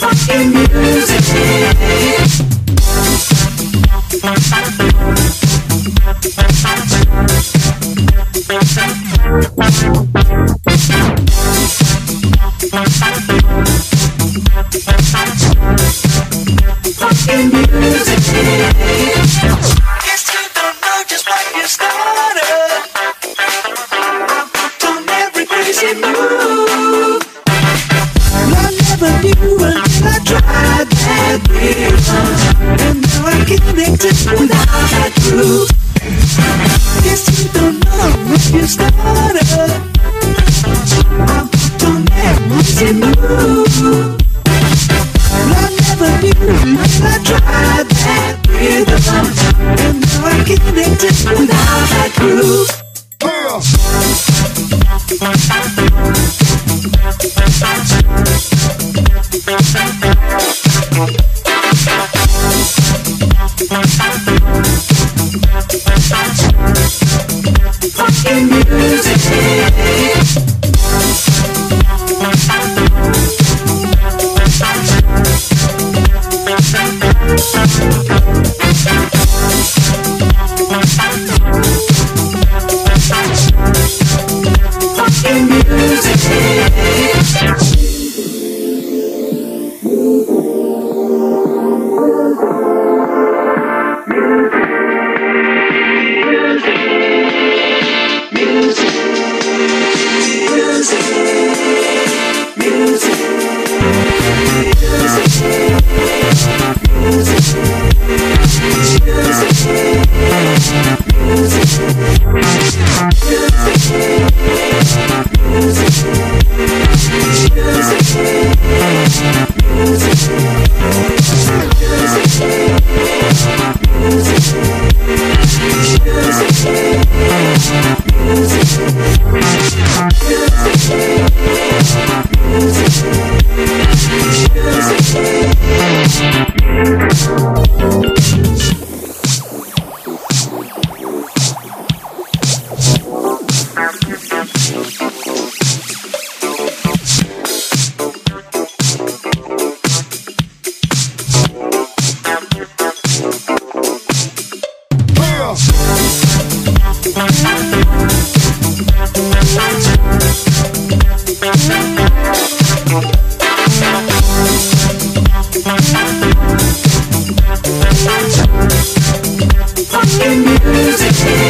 Fucking music. drive that And now I'm connected with that groove. Guess we don't know you started I'm move never knew I tried that rhythm And now I'm connected with that groove music. Music.